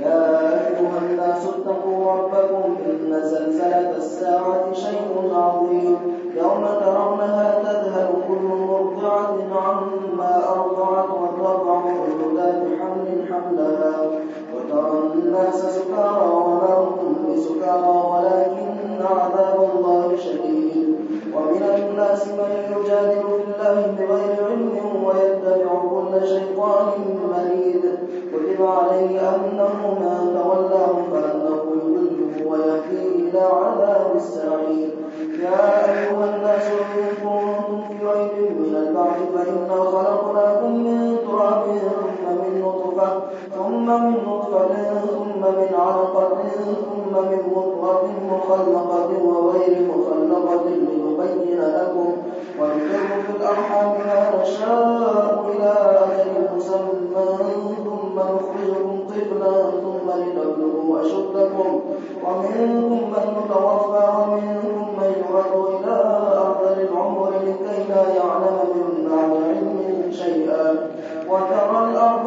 يا أيها الناس اتقوا ربكم إن زلزلة الساعة شيء عظيم. يوم ترونها تذهل كل مرضعة عما أرضعت وتضع كل ذات حمل حملها. وترى الناس سكارى وما هم بسكارى ولكن عذاب الله شديد. ومن الناس من يجادل في الله بغير علم ويتبع كل شيطان كتب عليه أنه من تولاه فأنه يضله ويهديه إلى عذاب السعير. يا أيها الناس إن كنتم في ريب من البعث فإنا خلقناكم من تراب ثم من نطفة ثم من نطفة ثم من علقة ثم من مضغة مخلقة وغير مخلقة لنبين لكم ونقر في الأرحام ما نشاء إلى أجل مسمى. ثم لتبلغوا أشدكم ومنكم من يتوفى ومنكم من يرد إلى أرض العمر لكي لا يعلم من بعد علم شيئا وترى الأرض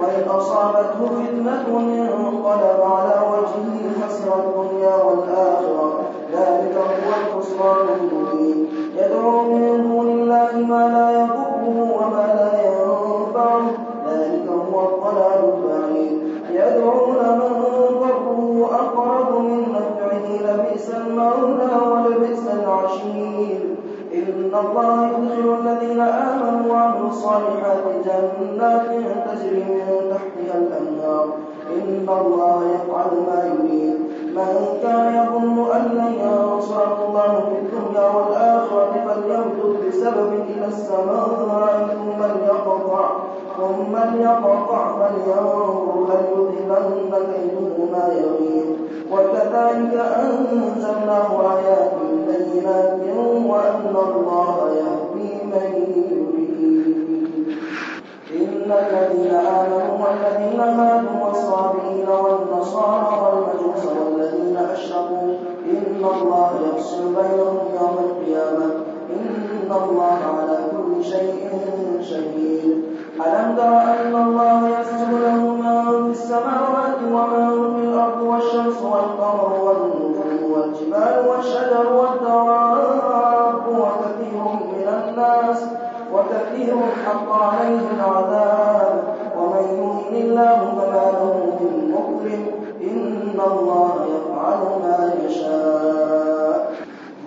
وإن أصابته فتنة انقلب على وجهه خسر الدنيا والآخرة. الصالحات جنات تجري من تحتها الأنهار. إن الله يفعل ما يريد. من كان يظن أن لن ينصره الله في الدنيا والآخرة فليمدد بسبب إلى السماء ثم ليقطع ثم ليقطع فلينظر هل يذهبن كيده ما يغيظ وكذلك أنزلناه آيات بينات وأن الله يهدي من الذين آمنوا والذين هادوا والصابئين والنصارى والمجوس والذين أشركوا إن الله يفصل بينهم يوم القيامة إن الله على كل شيء شهيد. ألم تر أن الله يسجد له من في السماوات ومن في الأرض والشمس والقمر والنجوم والجبال والشجر والدواب وكثير من الناس وكثير حق عليه العذاب ومن يهن الله فما له من مكرم إن الله يفعل ما يشاء.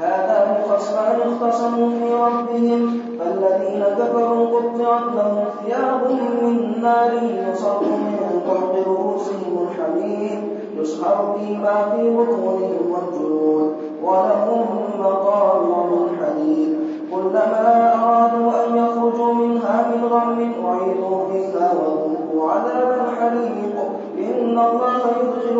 هذا خصمان اختصموا في ربهم. فالذين كفروا قطعت لهم ثياب من نار يصب من فوق رؤوسهم الحميم يسحر فيما في بطونهم والجلود ولهم مقامع من حديد كلما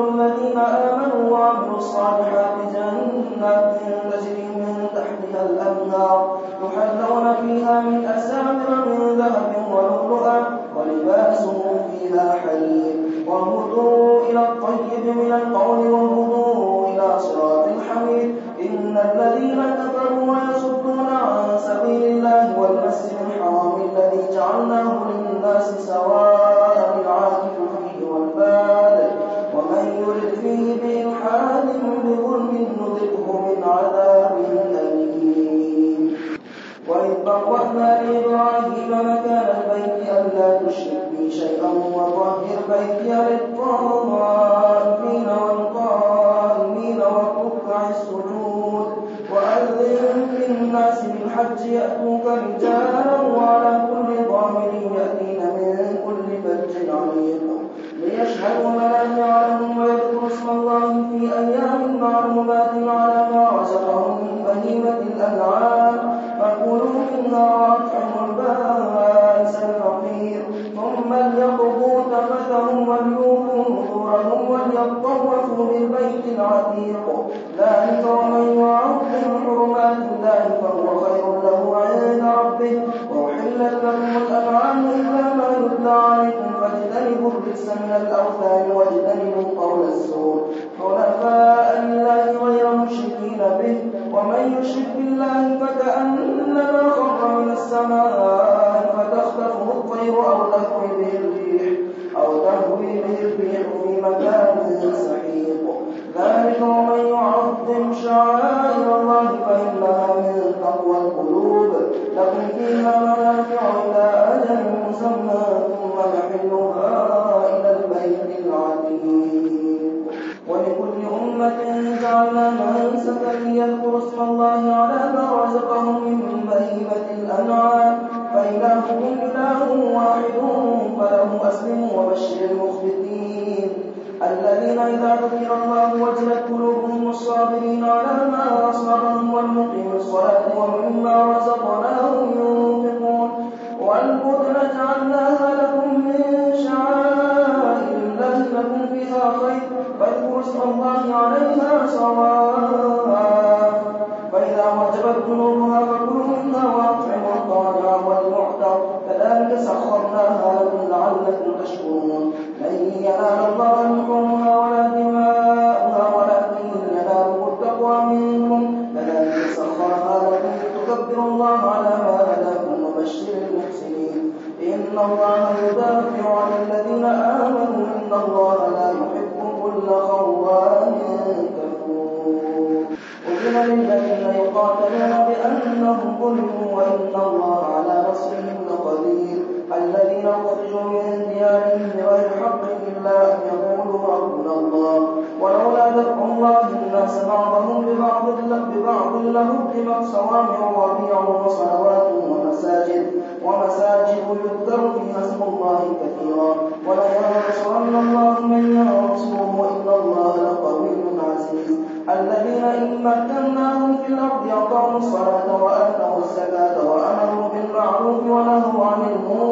الذين آمنوا وعملوا الصالحات جنات تجري من تحتها الأنهار يحلون فيها من أساور وبوأنا لإبراهيم مكان البيت ألا تشرك بي شيئا وطهر بيتي للطائفين والقائمين والركع السجود وأذن في الناس بالحج يأتوك رجالا وعلى كل ضامر يأتين من كل فج عميق ليشهدوا منافع لهم ويذكروا اسم الله في أيام معلومات على ما رزقهم بهيمة الأنعام الرجس من الأوثان واجتنبوا قول الزور حنفاء لله غير مشركين به ومن يشرك بالله فكأنما خر من السماء فتخطفه الطير أو تهوي به الريح أو تهوي به الريح في مكان سحيق. ذلك ومن يعظم شعائر الله فإنها من تقوى القلوب. لكم فيها منافع إلى أجل مسمى أمة جعلنا منسكا ليذكروا اسم الله على ما رزقهم من بهيمة الأنعام. فإلهكم إله واحد فله أسلموا وبشر المخبتين. الذين إذا ذكر الله وجلت قلوبهم الصابرين على ما أصابهم والمقيم الصلاة ومما رزقناهم ينفقون. والبدن جعلناها اسم الله عليها سواء فإذا وجبت جنوبها منها وأطعموا الطالع والمعتر. كذلك سخرناها لكم لعلكم تشكرون. لن ينال الله بغير حق إلا أن يقولوا ربنا الله. ولولا دفع الله الناس بعضهم ببعض ببعض لهدمت صوامع وبيع وصلوات ومساجد. ومساجد يذكر فيها اسم الله كثيرا. ولينصرن الله من ينصره إن الله لقوي عزيز. الذين إن مكناهم في الأرض أقاموا الصلاة وآتوا الزكاة وأمروا بالمعروف ونهوا عن المنكر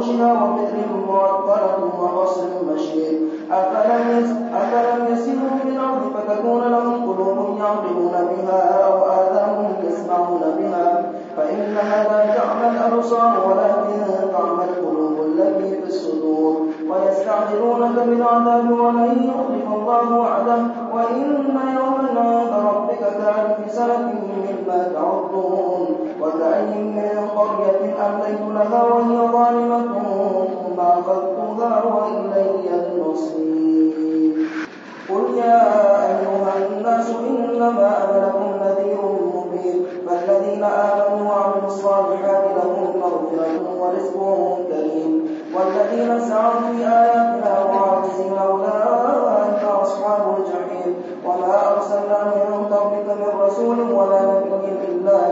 عروشها وبئر معطلة وقصر مشيد أفلم أفلم يسيروا في الأرض فتكون لهم قلوب يعقلون بها أو آذان يسمعون بها. فإنها لا تعمى الأبصار ولكن تعمى القلوب التي في الصدور. ويستعجلونك بالعذاب ولن يخلف الله وعده. وإن يوما عند ربك كألف سنة مما تعدون. وكأي من قرية أمليت لها وهي ظالمة قل يا أيها الناس إنما أنا لكم نذير مبين. فالذين آمنوا وعملوا الصالحات لهم مغفرة كريم. والذين سعوا في آياتنا أولئك أصحاب الجحيم. وما أرسلنا من من رسول ولا نبي إلا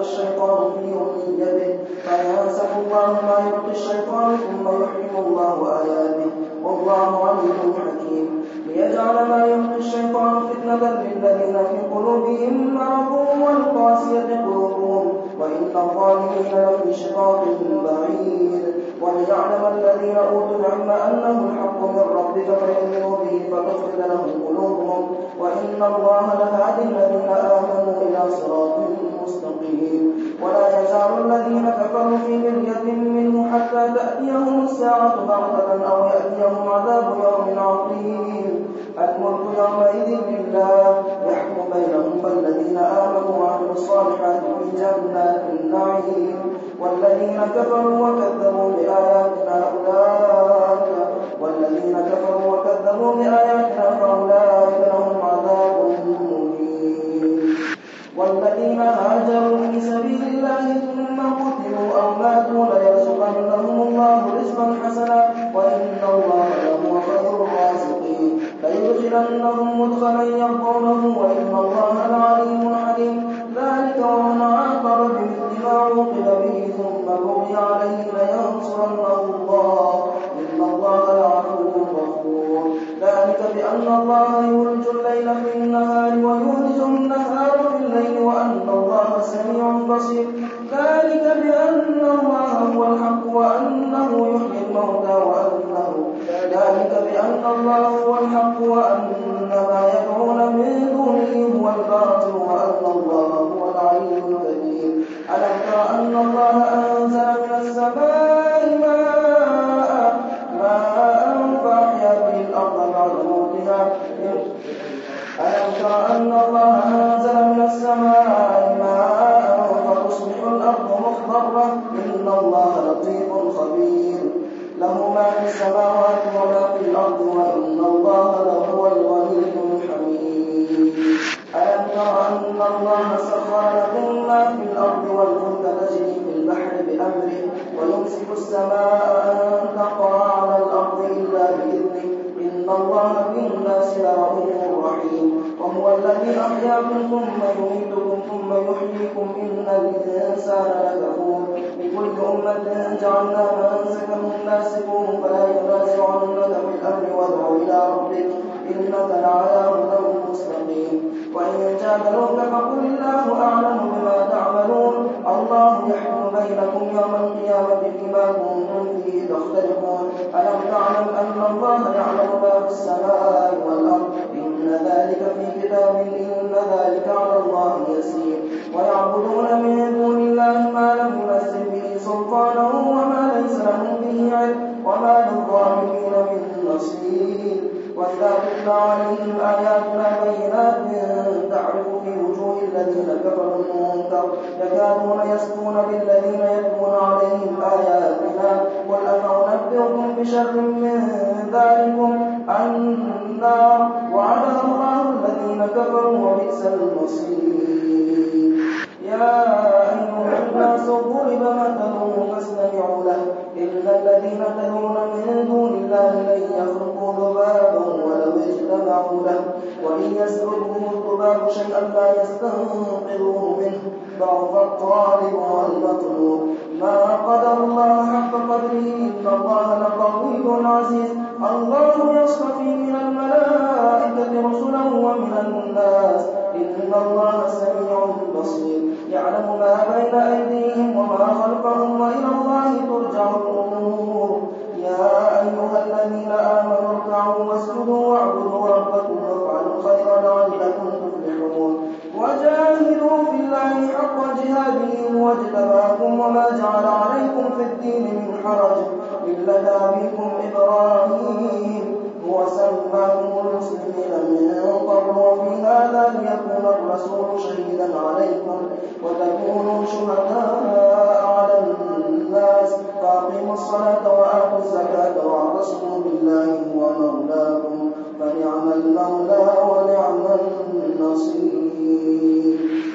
الشيطان في أمنيته فينسخ الله ما يلقي الشيطان ثم يحكم الله آياته. والله عليم حكيم. ليجعل ما يلقي الشيطان فتنة للذين في قلوبهم مرض والقاسية قلوبهم. وإن الظالمين لفي شقاق بعيد. وليعلم الذين أوتوا العلم أنه الحق من ربك فيؤمنوا به فتخرج لهم قلوبهم. وإن الله لهادي الذين آمنوا إلى صراط مستقيم ولا يزال الذين كفروا في مرية منه حتى تأتيهم الساعة بغتة أو يأتيهم عذاب يوم عظيم. الملك يومئذ لله يحكم بينهم فالذين آمنوا وعملوا الصالحات في جنات النعيم. والذين كفروا وكذبوا ذلك ومن عاقب بمثل ما عوقب به ثم بغي عليه لينصرنه الله. إن الله لعفو غفور. ذلك بأن الله يولج الليل في النهار ويولج النهار في الليل وأن الله سميع بصير. ذلك بأن الله هو الحق وأنه يحيي الموتى وأنه ذلك بأن الله هو الحق وأن ما يدعون جعلنا منسكا ناسكوه فلا ينازعنك في الأمر وادع إلى ربك إنك لعلى هدى مستقيم. وإن جادلوك فقل الله أعلم بما تعملون. الله يحكم بينكم يوم القيامة فيما كنتم فيه تختلفون. ألم تعلم أن الله يعلم ما في السماء والأرض؟ إن ذلك في كتاب إن ذلك على الله يسير. ويعبدون تتلى عليهم آياتنا بينات تعرف في وجوه الذين كفروا المنكر يكادون يسكون بالذين يتلون عليهم آياتنا قل أفأنبئكم بشر من ذلكم النار وعدها الله الذين كفروا وبئس المصير. والمطلوب ما قدر الله حق قدره إن الله لقوي عزيز. الله يصطفي من الملائكة رسلا ومن الناس. إن الله سميع بصير. يعلم ما بين أيديهم وما خلفهم وإلى الله ترجع الأمور. يا أيها الذين آمنوا اركعوا واسجدوا واعبدوا ربكم وافعلوا الخير لعلكم تفلحون. وجاهدوا في الله حق جهاده واجتباكم وما جعل عليكم في الدين من حرج. إلا أبيكم إبراهيم. هو سماكم المسلمين من قبل وفي هذا ليكون الرسول شهيدا عليكم وتكونوا شهداء على الناس. فأقيموا الصلاة وآتوا الزكاة واعتصموا بالله هو مولاكم. فنعم المولى ونعم النصير. Thank you.